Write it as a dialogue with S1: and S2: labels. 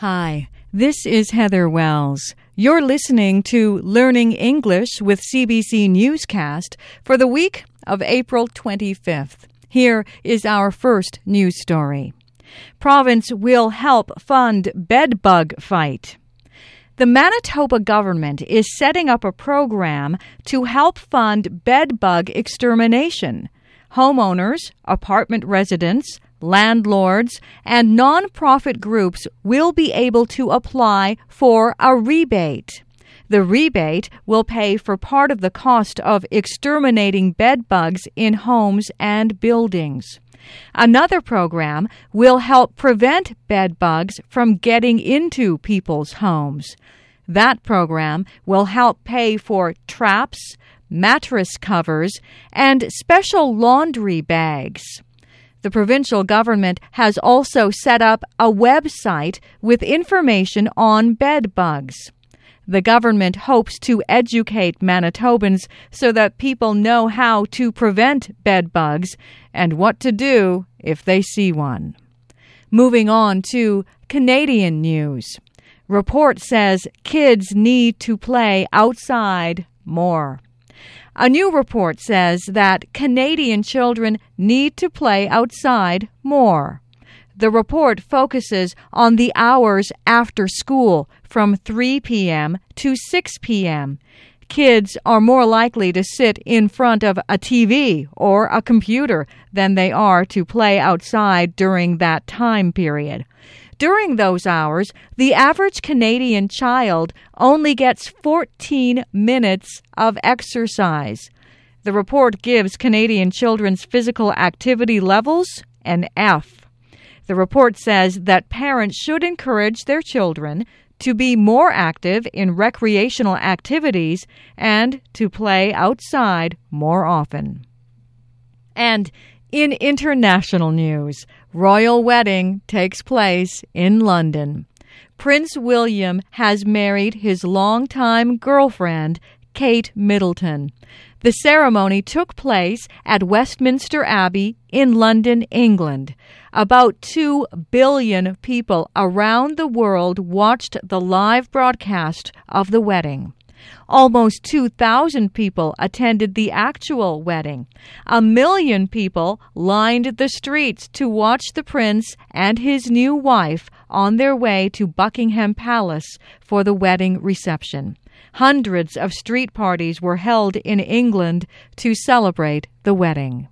S1: Hi, this is Heather Wells. You're listening to Learning English with CBC Newscast for the week of April 25th. Here is our first news story. Province will help fund bed bug fight. The Manitoba government is setting up a program to help fund bed bug extermination. Homeowners, apartment residents, landlords, and nonprofit groups will be able to apply for a rebate. The rebate will pay for part of the cost of exterminating bed bugs in homes and buildings. Another program will help prevent bed bugs from getting into people's homes. That program will help pay for traps, mattress covers, and special laundry bags. The provincial government has also set up a website with information on bed bugs. The government hopes to educate Manitobans so that people know how to prevent bed bugs and what to do if they see one. Moving on to Canadian news. Report says kids need to play outside more. A new report says that Canadian children need to play outside more. The report focuses on the hours after school from 3 p.m. to 6 p.m. Kids are more likely to sit in front of a TV or a computer than they are to play outside during that time period. During those hours, the average Canadian child only gets 14 minutes of exercise. The report gives Canadian children's physical activity levels an F. The report says that parents should encourage their children to be more active in recreational activities and to play outside more often. And in international news, royal wedding takes place in London. Prince William has married his longtime girlfriend, Kate Middleton. The ceremony took place at Westminster Abbey in London, England. About 2 billion people around the world watched the live broadcast of the wedding. Almost 2,000 people attended the actual wedding. A million people lined the streets to watch the prince and his new wife on their way to Buckingham Palace for the wedding reception. Hundreds of street parties were held in England to celebrate the wedding.